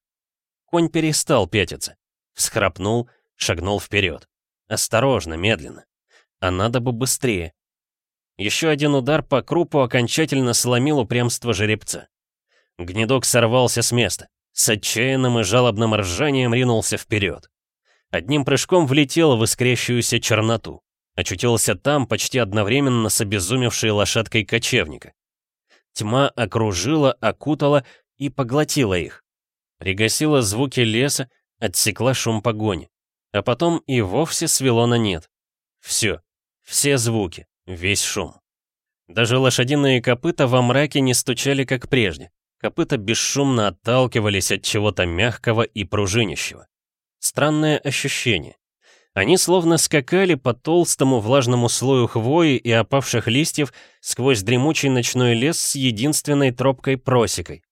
Speaker 2: Конь перестал пятиться. Всхрапнул, шагнул вперед. Осторожно, медленно. А надо бы быстрее. Еще один удар по крупу окончательно сломил упрямство жеребца. Гнедок сорвался с места. С отчаянным и жалобным ржанием ринулся вперед. Одним прыжком влетел в искрящуюся черноту. Очутился там почти одновременно с обезумевшей лошадкой кочевника. Тьма окружила, окутала и поглотила их. Пригасила звуки леса, отсекла шум погони. А потом и вовсе свело на нет. Все, все звуки, весь шум. Даже лошадиные копыта во мраке не стучали, как прежде. Копыта бесшумно отталкивались от чего-то мягкого и пружинищего. Странное ощущение. Они словно скакали по толстому влажному слою хвои и опавших листьев сквозь дремучий ночной лес с единственной тропкой-просекой.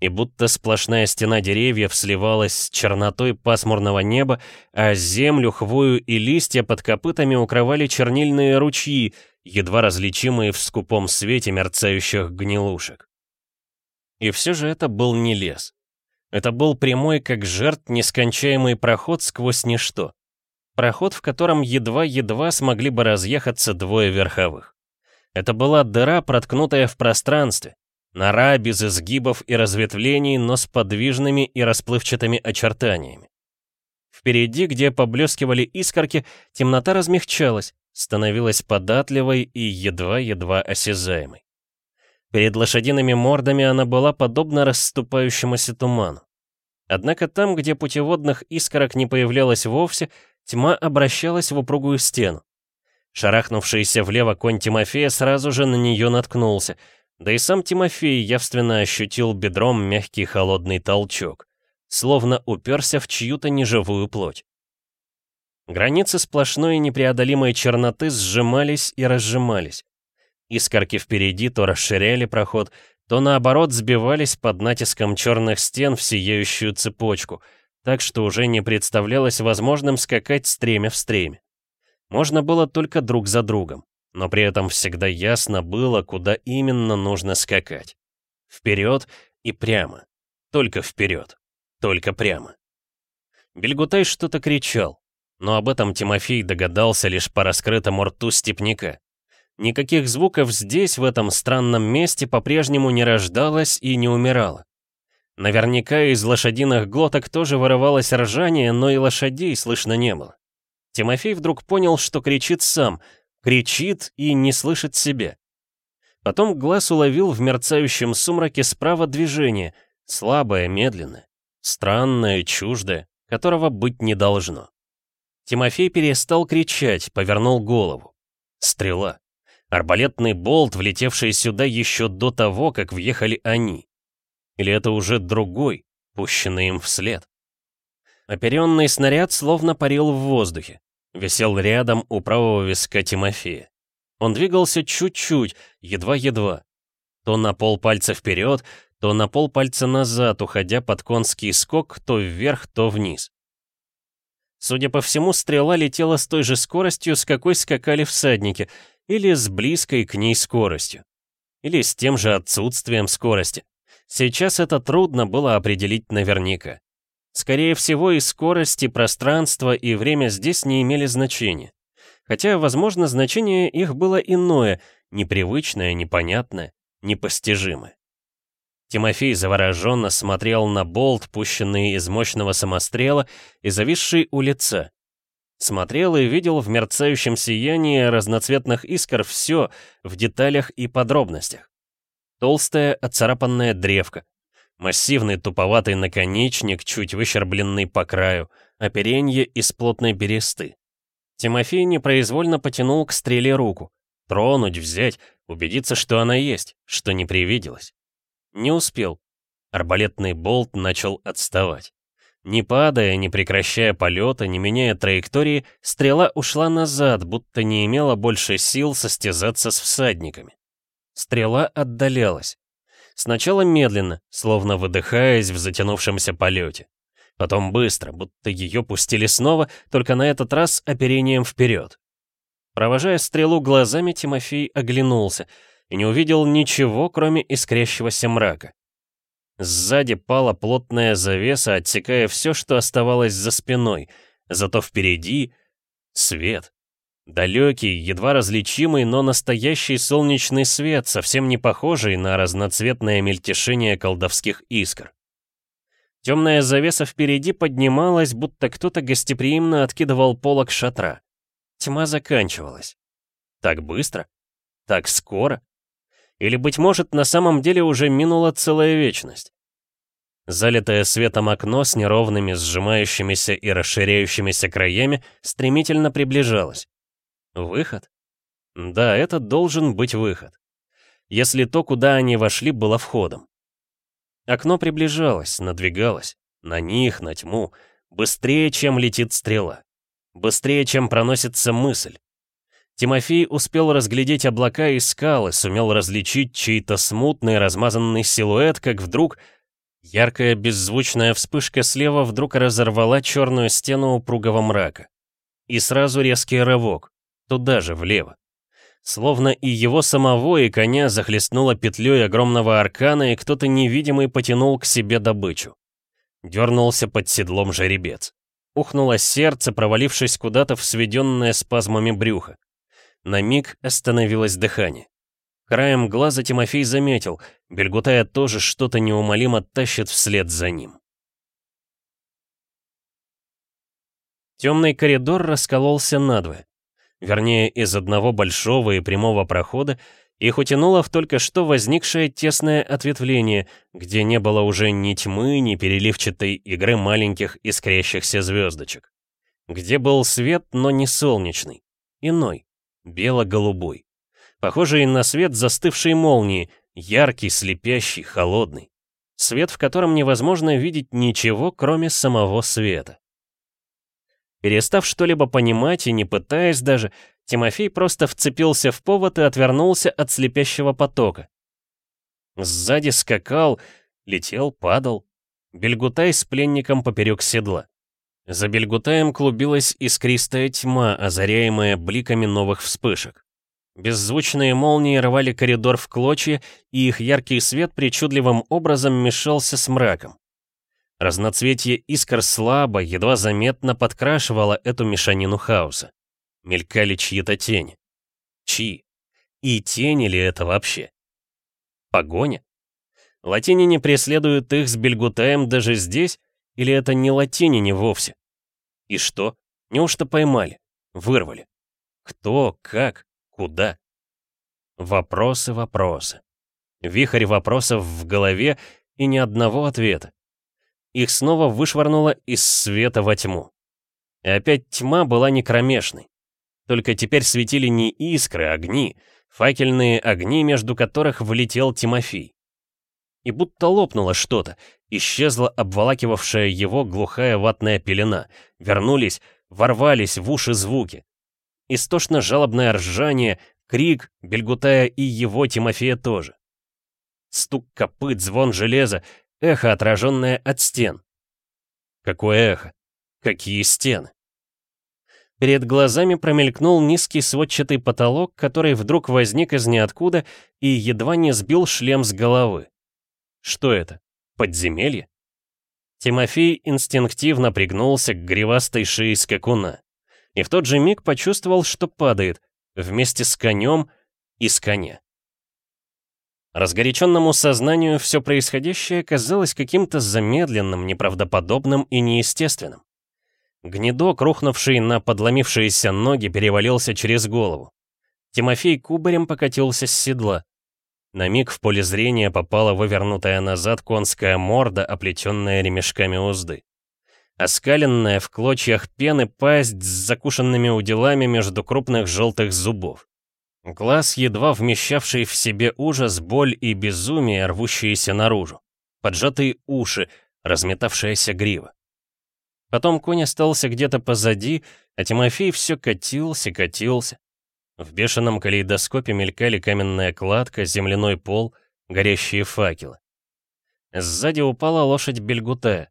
Speaker 2: И будто сплошная стена деревьев сливалась с чернотой пасмурного неба, а землю, хвою и листья под копытами укрывали чернильные ручьи, едва различимые в скупом свете мерцающих гнилушек.
Speaker 1: И все же это был не лес. Это был прямой, как жертв, нескончаемый проход сквозь ничто. Проход, в котором едва-едва смогли бы разъехаться двое верховых. Это была дыра, проткнутая в пространстве. Нора без изгибов и разветвлений, но с подвижными и расплывчатыми очертаниями. Впереди, где поблескивали искорки, темнота размягчалась, становилась податливой и едва-едва осязаемой. Перед лошадиными мордами она была подобна расступающемуся туману. Однако там, где путеводных искорок не появлялось вовсе, тьма обращалась в упругую стену. Шарахнувшийся влево конь Тимофея сразу же на нее наткнулся, да и сам Тимофей явственно ощутил бедром мягкий холодный толчок, словно уперся в чью-то неживую плоть. Границы сплошной и непреодолимой черноты сжимались и разжимались. Искорки впереди то расширяли проход, то наоборот сбивались под натиском черных стен в сияющую цепочку, так что уже не представлялось возможным скакать стремя в стреме. Можно было только друг за другом, но при этом всегда ясно было, куда именно нужно скакать. Вперед и прямо. Только вперед. Только прямо. Бельгутай что-то кричал, но об этом Тимофей догадался лишь по раскрытому рту степняка. Никаких звуков здесь, в этом странном месте, по-прежнему не рождалось и не умирало. Наверняка из лошадиных глоток тоже вырывалось ржание, но и лошадей слышно не было. Тимофей вдруг понял, что кричит сам, кричит и не слышит себя. Потом глаз уловил в мерцающем сумраке справа движение, слабое, медленное, странное, чуждое, которого быть не должно. Тимофей перестал кричать, повернул голову. Стрела. Арбалетный болт, влетевший сюда еще до того, как въехали они. Или это уже другой, пущенный им вслед? Оперенный снаряд словно парил в воздухе. Висел рядом у правого виска Тимофея. Он двигался чуть-чуть, едва-едва. То на полпальца вперед, то на полпальца назад, уходя под конский скок то вверх, то вниз. Судя по всему, стрела летела с той же скоростью, с какой скакали всадники, или с близкой к ней скоростью. Или с тем же отсутствием скорости. Сейчас это трудно было определить наверняка. Скорее всего, и скорость, и пространство, и время здесь не имели значения. Хотя, возможно, значение их было иное, непривычное, непонятное, непостижимое. Тимофей завороженно смотрел на болт, пущенный из мощного самострела и зависший у лица. Смотрел и видел в мерцающем сиянии разноцветных искр все в деталях и подробностях. Толстая отцарапанная древка, массивный туповатый наконечник, чуть выщербленный по краю, оперенье из плотной бересты. Тимофей непроизвольно потянул к стреле руку. Тронуть, взять, убедиться, что она есть, что не привиделось. Не успел. Арбалетный болт начал отставать. Не падая, не прекращая полета, не меняя траектории, стрела ушла назад, будто не имела больше сил состязаться с всадниками. Стрела отдалялась. Сначала медленно, словно выдыхаясь в затянувшемся полете. Потом быстро, будто ее пустили снова, только на этот раз оперением вперед. Провожая стрелу глазами, Тимофей оглянулся — и не увидел ничего, кроме искрящегося мрака. Сзади пала плотная завеса, отсекая все, что оставалось за спиной, зато впереди — свет. Далекий, едва различимый, но настоящий солнечный свет, совсем не похожий на разноцветное мельтешение колдовских искр. Темная завеса впереди поднималась, будто кто-то гостеприимно откидывал полок шатра. Тьма заканчивалась. Так быстро? Так скоро? Или, быть может, на самом деле уже минула целая вечность? Залитое светом окно с неровными сжимающимися и расширяющимися краями стремительно приближалось. Выход? Да, это должен быть выход. Если то, куда они вошли, было входом. Окно приближалось, надвигалось. На них, на тьму. Быстрее, чем летит стрела. Быстрее, чем проносится мысль. Тимофей успел разглядеть облака и скалы, сумел различить чей-то смутный размазанный силуэт, как вдруг яркая беззвучная вспышка слева вдруг разорвала черную стену упругого мрака. И сразу резкий рывок, туда же, влево. Словно и его самого, и коня захлестнуло петлей огромного аркана, и кто-то невидимый потянул к себе добычу. Дернулся под седлом жеребец. Ухнуло сердце, провалившись куда-то в сведенное спазмами брюха. На миг остановилось дыхание. Краем глаза Тимофей заметил, Бельгутая тоже что-то неумолимо тащит вслед за ним. Темный коридор раскололся надвое. Вернее, из одного большого и прямого прохода их утянуло в только что возникшее тесное ответвление, где не было уже ни тьмы, ни переливчатой игры маленьких искрящихся звездочек. Где был свет, но не солнечный, иной, бело-голубой. Похожий на свет застывшей молнии, яркий, слепящий, холодный. Свет, в котором невозможно видеть ничего, кроме самого света. Перестав что-либо понимать и не пытаясь даже, Тимофей просто вцепился в повод и отвернулся от слепящего потока. Сзади скакал, летел, падал. Бельгутай с пленником поперек седла. За Бельгутаем клубилась искристая тьма, озаряемая бликами новых вспышек. Беззвучные молнии рвали коридор в клочья, и их яркий свет причудливым образом мешался с мраком. Разноцветие искр слабо, едва заметно подкрашивало эту мешанину хаоса. Мелькали чьи-то тени. Чьи? И тени ли это вообще? Погоня? Латинине преследуют их с Бельгутаем даже здесь, или это не латинине вовсе? И что? Неужто поймали? Вырвали? Кто? Как? Куда? Вопросы, вопросы. Вихрь вопросов в голове и ни одного ответа. Их снова вышвырнуло из света во тьму. И опять тьма была не кромешной. Только теперь светили не искры, а огни, факельные огни, между которых влетел Тимофей. И будто лопнуло что-то, исчезла обволакивавшая его глухая ватная пелена, вернулись, ворвались в уши звуки. Истошно-жалобное ржание, крик, бельгутая и его Тимофея тоже. Стук копыт, звон железа, эхо, отраженное от стен. Какое эхо? Какие стены? Перед глазами промелькнул низкий сводчатый потолок, который вдруг возник из ниоткуда и едва не сбил шлем с головы. Что это? Подземелье? Тимофей инстинктивно пригнулся к гривастой шее скакуна и в тот же миг почувствовал, что падает, вместе с конем и с коня. Разгоряченному сознанию все происходящее казалось каким-то замедленным, неправдоподобным и неестественным. Гнедок, рухнувший на подломившиеся ноги, перевалился через голову. Тимофей кубарем покатился с седла. На миг в поле зрения попала вывернутая назад конская морда, оплетенная ремешками узды оскаленная в клочьях пены пасть с закушенными уделами между крупных желтых зубов. Глаз, едва вмещавший в себе ужас, боль и безумие, рвущиеся наружу. Поджатые уши, разметавшаяся грива. Потом конь остался где-то позади, а Тимофей все катился, катился. В бешеном калейдоскопе мелькали каменная кладка, земляной пол, горящие факелы. Сзади упала лошадь Бельгуте.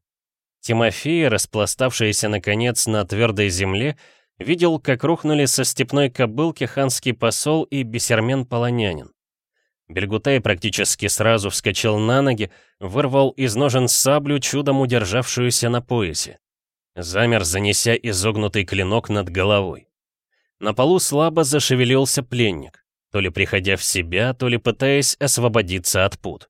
Speaker 1: Тимофей, распластавшийся наконец на твердой земле, видел, как рухнули со степной кобылки ханский посол и бесермен-полонянин. Бельгутай практически сразу вскочил на ноги, вырвал из ножен саблю, чудом удержавшуюся на поясе. Замер, занеся изогнутый клинок над головой. На полу слабо зашевелился пленник, то ли приходя в себя, то ли пытаясь освободиться от пут.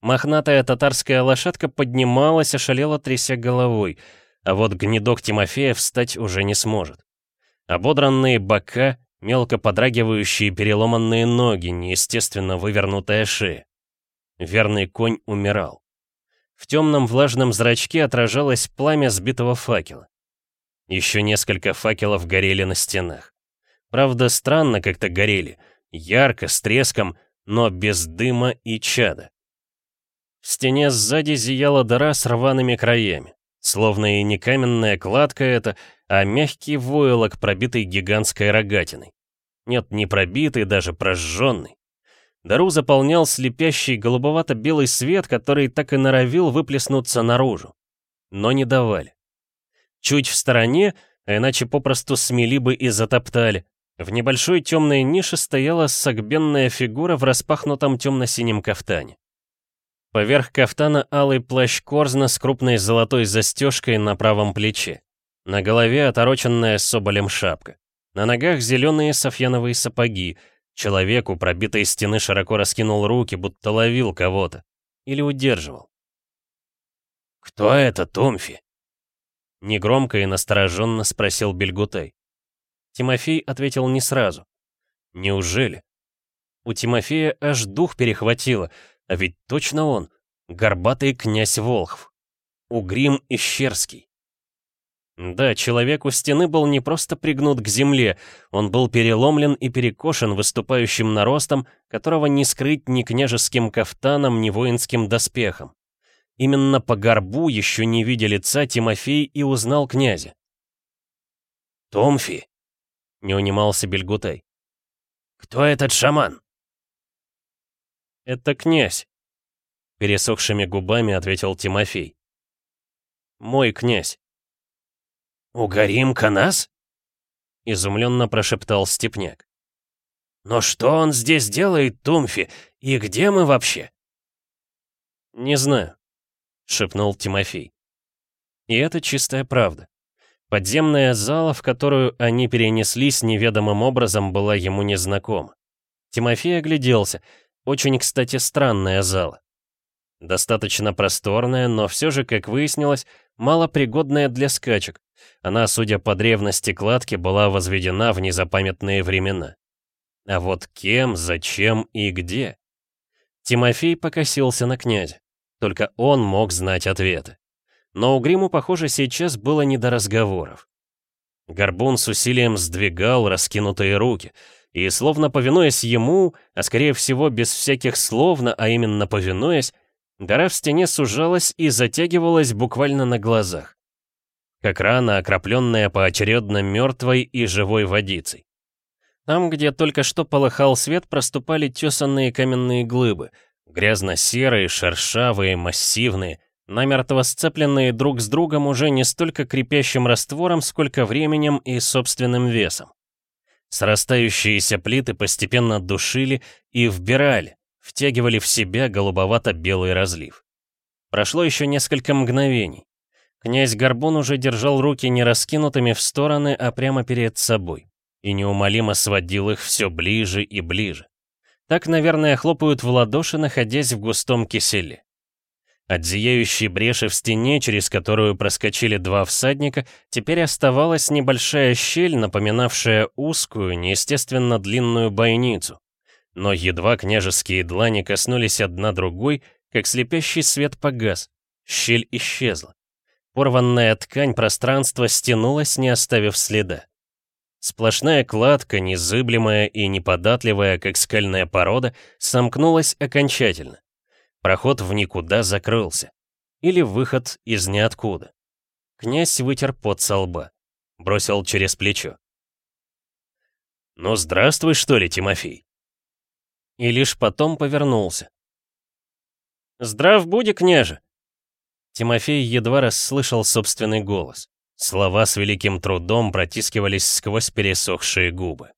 Speaker 1: Мохнатая татарская лошадка поднималась, ошалела, тряся головой, а вот гнедок Тимофея встать уже не сможет. Ободранные бока, мелко подрагивающие переломанные ноги, неестественно вывернутая шея. Верный конь умирал. В темном влажном зрачке отражалось пламя сбитого факела. Еще несколько факелов горели на стенах. Правда, странно как-то горели, ярко, с треском, но без дыма и чада. В стене сзади зияла дыра с рваными краями. Словно и не каменная кладка это, а мягкий войлок, пробитый гигантской рогатиной. Нет, не пробитый, даже прожженный. Дыру заполнял слепящий голубовато-белый свет, который так и норовил выплеснуться наружу. Но не давали. Чуть в стороне, а иначе попросту смели бы и затоптали, В небольшой темной нише стояла согбенная фигура в распахнутом темно-синем кафтане. Поверх кафтана алый плащ Корзна с крупной золотой застежкой на правом плече. На голове отороченная соболем шапка. На ногах зеленые софьяновые сапоги. Человек у пробитой стены широко раскинул руки, будто ловил кого-то. Или удерживал.
Speaker 2: «Кто это, Томфи?»
Speaker 1: Негромко и настороженно спросил Бельгутай. Тимофей ответил не сразу. Неужели? У Тимофея аж дух перехватило, а ведь точно он, горбатый князь Волхв. Угрим Ищерский. Да, человек у стены был не просто пригнут к земле, он был переломлен и перекошен выступающим наростом, которого не скрыть ни княжеским кафтаном, ни воинским доспехом. Именно по горбу, еще не видя лица, Тимофей и узнал князя.
Speaker 2: «Томфи!»
Speaker 1: — не унимался Бельгутай.
Speaker 2: «Кто этот шаман?»
Speaker 1: «Это князь», — пересохшими губами ответил Тимофей. «Мой князь».
Speaker 2: «Угорим Канас?»
Speaker 1: — изумленно прошептал Степняк.
Speaker 2: «Но что он здесь делает, Тумфи, и где мы вообще?»
Speaker 1: «Не знаю», — шепнул Тимофей. И это чистая правда. Подземная зала, в которую они перенеслись неведомым образом, была ему незнакома. Тимофей огляделся. Очень, кстати, странная зала. Достаточно просторная, но все же, как выяснилось, малопригодная для скачек. Она, судя по древности кладки, была возведена в незапамятные времена. А вот кем, зачем и где? Тимофей покосился на князя. Только он мог знать ответы. Но у Гриму, похоже, сейчас было не до разговоров. Горбун с усилием сдвигал раскинутые руки, и, словно повинуясь ему, а скорее всего без всяких словно, а именно повинуясь, гора в стене сужалась и затягивалась буквально на глазах. Как рана, окропленная поочередно мертвой и живой водицей. Там, где только что полыхал свет, проступали тесанные каменные глыбы, грязно-серые, шершавые, массивные, намертво сцепленные друг с другом уже не столько крепящим раствором, сколько временем и собственным весом. Срастающиеся плиты постепенно душили и вбирали, втягивали в себя голубовато-белый разлив. Прошло еще несколько мгновений. Князь Горбун уже держал руки не раскинутыми в стороны, а прямо перед собой, и неумолимо сводил их все ближе и ближе. Так, наверное, хлопают в ладоши, находясь в густом киселе. От зияющей бреши в стене, через которую проскочили два всадника, теперь оставалась небольшая щель, напоминавшая узкую, неестественно длинную бойницу. Но едва княжеские длани коснулись одна другой, как слепящий свет погас, щель исчезла. Порванная ткань пространства стянулась, не оставив следа. Сплошная кладка, незыблемая и неподатливая, как скальная порода, сомкнулась окончательно. Проход в никуда закрылся. Или выход из ниоткуда. Князь вытер пот со лба. Бросил через плечо.
Speaker 2: «Ну, здравствуй, что ли, Тимофей?»
Speaker 1: И лишь потом повернулся. «Здрав буди, княже!» Тимофей едва расслышал собственный голос. Слова с великим трудом протискивались сквозь пересохшие губы.